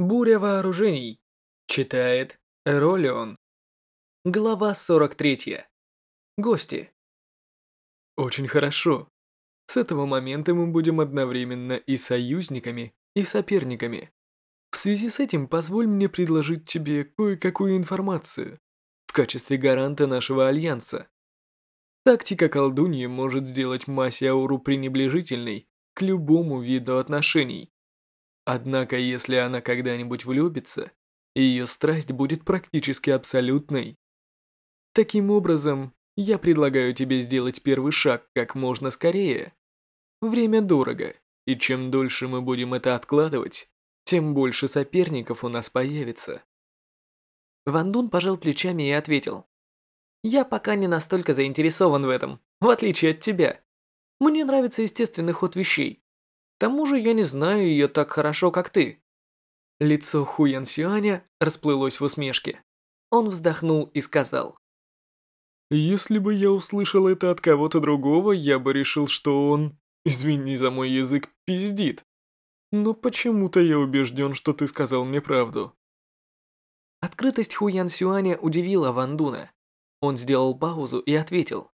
Буря вооружений. Читает Ролион. Глава 43. Гости. Очень хорошо. С этого момента мы будем одновременно и союзниками, и соперниками. В связи с этим позволь мне предложить тебе кое-какую информацию в качестве гаранта нашего альянса. Тактика колдуньи может сделать Масяуру пренебрежительной к любому виду отношений. Однако, если она когда-нибудь влюбится, ее страсть будет практически абсолютной. Таким образом, я предлагаю тебе сделать первый шаг как можно скорее. Время дорого, и чем дольше мы будем это откладывать, тем больше соперников у нас появится. Ван Дун пожал плечами и ответил. «Я пока не настолько заинтересован в этом, в отличие от тебя. Мне нравится естественный ход вещей. Тому же я не знаю ее так хорошо, как ты». Лицо Хуян Сюаня расплылось в усмешке. Он вздохнул и сказал. «Если бы я услышал это от кого-то другого, я бы решил, что он, извини за мой язык, пиздит. Но почему-то я убежден, что ты сказал мне правду». Открытость Хуян Сюаня удивила Ван Дуна. Он сделал паузу и ответил.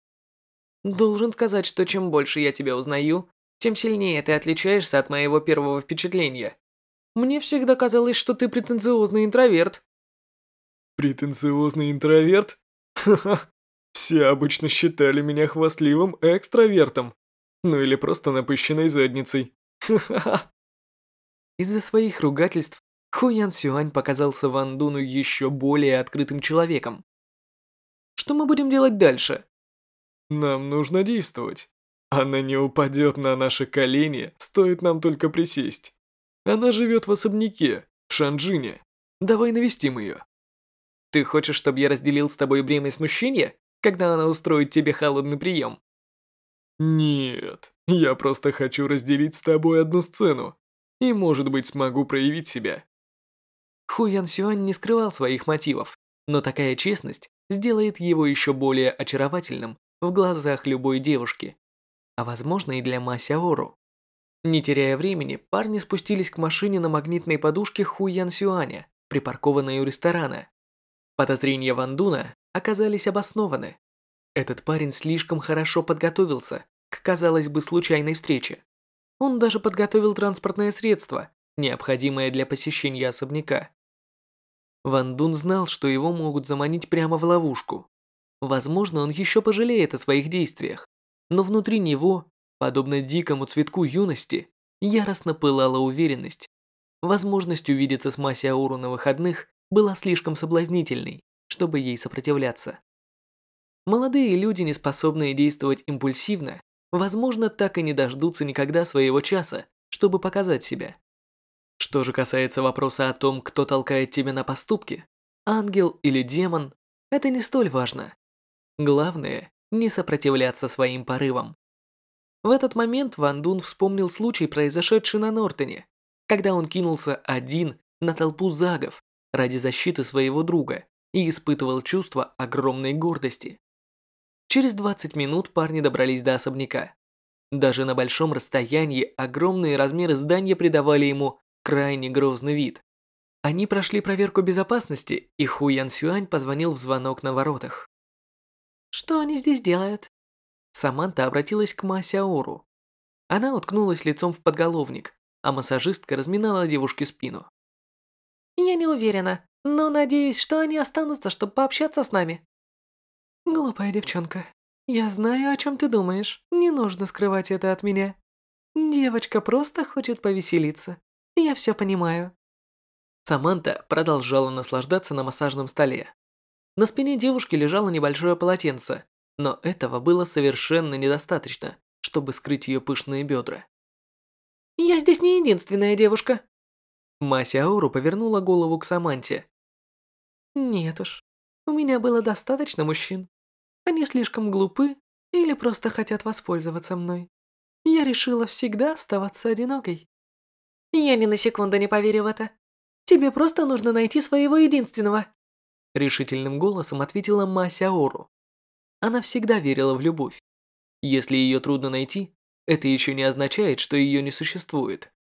«Должен сказать, что чем больше я тебя узнаю, тем сильнее ты отличаешься от моего первого впечатления. Мне всегда казалось, что ты претенциозный интроверт». «Претенциозный интроверт? Ха-ха. Все обычно считали меня хвастливым экстравертом. Ну или просто напыщенной задницей. Ха-ха-ха». Из-за своих ругательств Хуян Сюань показался Ван Дуну еще более открытым человеком. «Что мы будем делать дальше?» «Нам нужно действовать. Она не упадет на наши колени, стоит нам только присесть. Она живет в особняке, в Шанджине. Давай навестим ее. Ты хочешь, чтобы я разделил с тобой бремя смущения, когда она устроит тебе холодный прием? Нет, я просто хочу разделить с тобой одну сцену. И, может быть, смогу проявить себя. Ху Ян Сюань не скрывал своих мотивов, но такая честность сделает его еще более очаровательным в глазах любой девушки а возможно и для Ма Сяору. Не теряя времени, парни спустились к машине на магнитной подушке Ху Ян Сюаня, припаркованной у ресторана. Подозрения Ван Дуна оказались обоснованы. Этот парень слишком хорошо подготовился к, казалось бы, случайной встрече. Он даже подготовил транспортное средство, необходимое для посещения особняка. Ван Дун знал, что его могут заманить прямо в ловушку. Возможно, он еще пожалеет о своих действиях но внутри него, подобно дикому цветку юности, яростно пылала уверенность. Возможность увидеться с Маси Ауру на выходных была слишком соблазнительной, чтобы ей сопротивляться. Молодые люди, не способные действовать импульсивно, возможно, так и не дождутся никогда своего часа, чтобы показать себя. Что же касается вопроса о том, кто толкает тебя на поступки, ангел или демон, это не столь важно. Главное не сопротивляться своим порывам. В этот момент Ван Дун вспомнил случай, произошедший на Нортоне, когда он кинулся один на толпу загов ради защиты своего друга и испытывал чувство огромной гордости. Через 20 минут парни добрались до особняка. Даже на большом расстоянии огромные размеры здания придавали ему крайне грозный вид. Они прошли проверку безопасности, и Ху Ян Сюань позвонил в звонок на воротах. Что они здесь делают?» Саманта обратилась к Масяору. Она уткнулась лицом в подголовник, а массажистка разминала девушке спину. «Я не уверена, но надеюсь, что они останутся, чтобы пообщаться с нами». «Глупая девчонка, я знаю, о чем ты думаешь. Не нужно скрывать это от меня. Девочка просто хочет повеселиться. Я все понимаю». Саманта продолжала наслаждаться на массажном столе. На спине девушки лежало небольшое полотенце, но этого было совершенно недостаточно, чтобы скрыть ее пышные бедра. «Я здесь не единственная девушка». Мася Ауру повернула голову к Саманте. «Нет уж, у меня было достаточно мужчин. Они слишком глупы или просто хотят воспользоваться мной. Я решила всегда оставаться одинокой». «Я ни на секунду не поверю в это. Тебе просто нужно найти своего единственного», решительным голосом ответила Мася Ору. Она всегда верила в любовь. Если ее трудно найти, это еще не означает, что ее не существует.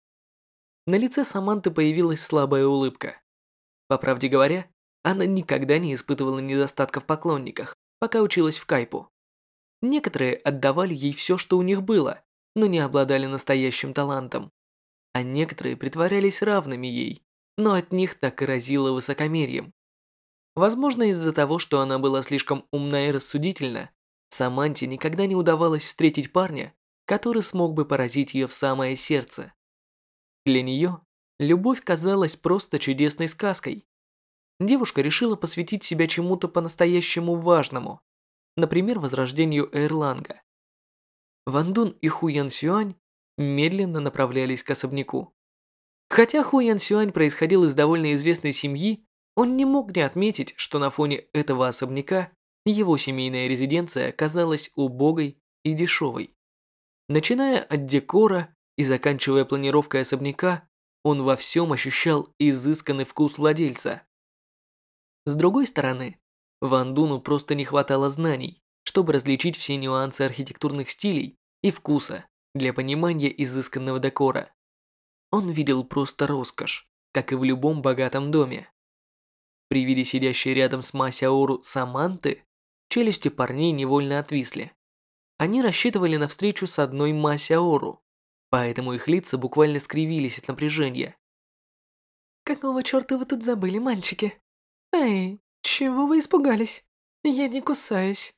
На лице Саманты появилась слабая улыбка. По правде говоря, она никогда не испытывала недостатка в поклонниках, пока училась в Кайпу. Некоторые отдавали ей все, что у них было, но не обладали настоящим талантом. А некоторые притворялись равными ей, но от них так и разило высокомерием. Возможно, из-за того, что она была слишком умна и рассудительна, Саманте никогда не удавалось встретить парня, который смог бы поразить ее в самое сердце. Для нее любовь казалась просто чудесной сказкой. Девушка решила посвятить себя чему-то по-настоящему важному, например, возрождению Эрланга. Ван Дун и Ху Ян Сюань медленно направлялись к особняку. Хотя Ху Ян Сюань происходил из довольно известной семьи, он не мог не отметить, что на фоне этого особняка его семейная резиденция казалась убогой и дешевой. Начиная от декора и заканчивая планировкой особняка, он во всем ощущал изысканный вкус владельца. С другой стороны, Ван Дуну просто не хватало знаний, чтобы различить все нюансы архитектурных стилей и вкуса для понимания изысканного декора. Он видел просто роскошь, как и в любом богатом доме. При виде сидящей рядом с Масяору Саманты, челюсти парней невольно отвисли. Они рассчитывали на встречу с одной Масяору, поэтому их лица буквально скривились от напряжения. «Какого черта вы тут забыли, мальчики? Эй, чего вы испугались? Я не кусаюсь!»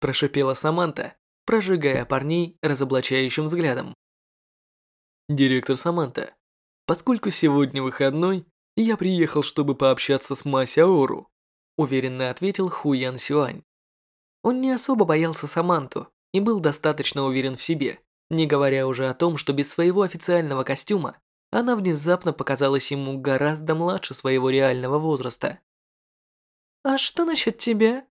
Прошипела Саманта, прожигая парней разоблачающим взглядом. «Директор Саманта, поскольку сегодня выходной, я приехал, чтобы пообщаться с Масяору», уверенно ответил Ху Ян Сюань. Он не особо боялся Саманту и был достаточно уверен в себе, не говоря уже о том, что без своего официального костюма она внезапно показалась ему гораздо младше своего реального возраста. «А что насчет тебя?»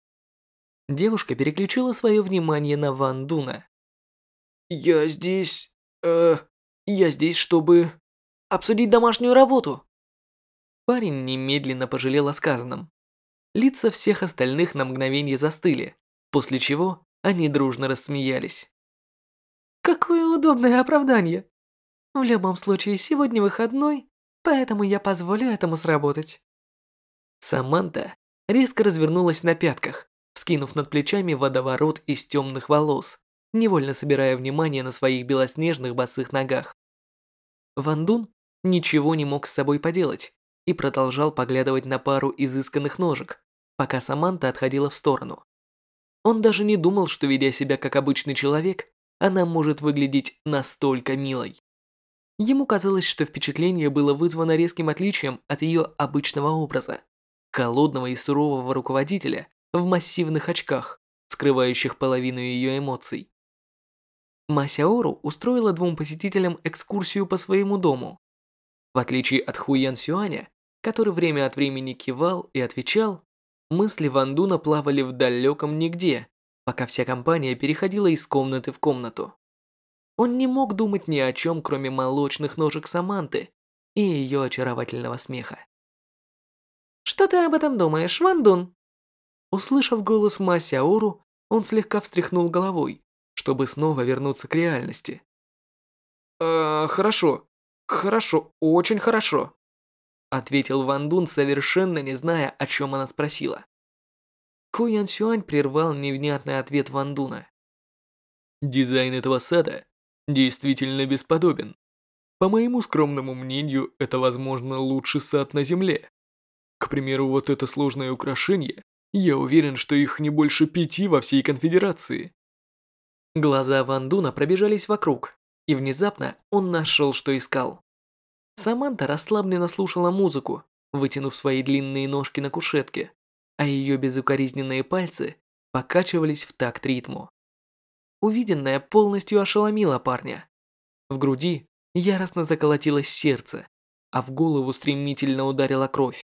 Девушка переключила свое внимание на Ван Дуна. «Я здесь... э... я здесь, чтобы... обсудить домашнюю работу». Парень немедленно пожалел о сказанном. Лица всех остальных на мгновение застыли, после чего они дружно рассмеялись. «Какое удобное оправдание! В любом случае, сегодня выходной, поэтому я позволю этому сработать». Саманта резко развернулась на пятках, скинув над плечами водоворот из темных волос, невольно собирая внимание на своих белоснежных босых ногах. Ван Дун ничего не мог с собой поделать и продолжал поглядывать на пару изысканных ножек, пока Саманта отходила в сторону. Он даже не думал, что, ведя себя как обычный человек, она может выглядеть настолько милой. Ему казалось, что впечатление было вызвано резким отличием от ее обычного образа холодного и сурового руководителя в массивных очках, скрывающих половину ее эмоций. Масяору устроила двум посетителям экскурсию по своему дому. В отличие от Хуян Сюаня, который время от времени кивал и отвечал, мысли Ван Дуна плавали в далеком нигде, пока вся компания переходила из комнаты в комнату. Он не мог думать ни о чем, кроме молочных ножек Саманты и ее очаровательного смеха. Что ты об этом думаешь, Ван Дун?» Услышав голос Ма он слегка встряхнул головой, чтобы снова вернуться к реальности. «Э, хорошо. Хорошо, очень хорошо», ответил Ван Дун, совершенно не зная, о чем она спросила. Ху Ян Сюань прервал невнятный ответ Ван Дуна. Дизайн этого сада действительно бесподобен. По моему скромному мнению, это, возможно, лучший сад на Земле. К примеру, вот это сложное украшение, я уверен, что их не больше пяти во всей конфедерации. Глаза Ван Дуна пробежались вокруг, и внезапно он нашел, что искал. Саманта расслабленно слушала музыку, вытянув свои длинные ножки на кушетке, а ее безукоризненные пальцы покачивались в такт ритму. Увиденное полностью ошеломило парня. В груди яростно заколотилось сердце, а в голову стремительно ударила кровь.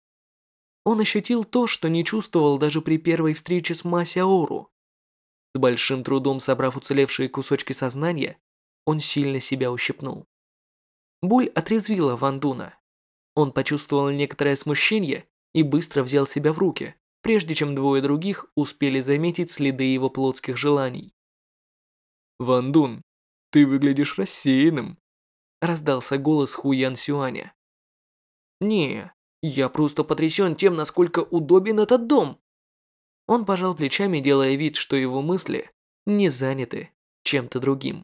Он ощутил то, что не чувствовал даже при первой встрече с Масяору. С большим трудом собрав уцелевшие кусочки сознания, он сильно себя ущипнул. Боль отрезвила Вандуна. Он почувствовал некоторое смущение и быстро взял себя в руки, прежде чем двое других успели заметить следы его плотских желаний. «Вандун, ты выглядишь рассеянным», Раздался голос Ху Ян Сюаня. «Не, я просто потрясен тем, насколько удобен этот дом». Он пожал плечами, делая вид, что его мысли не заняты чем-то другим.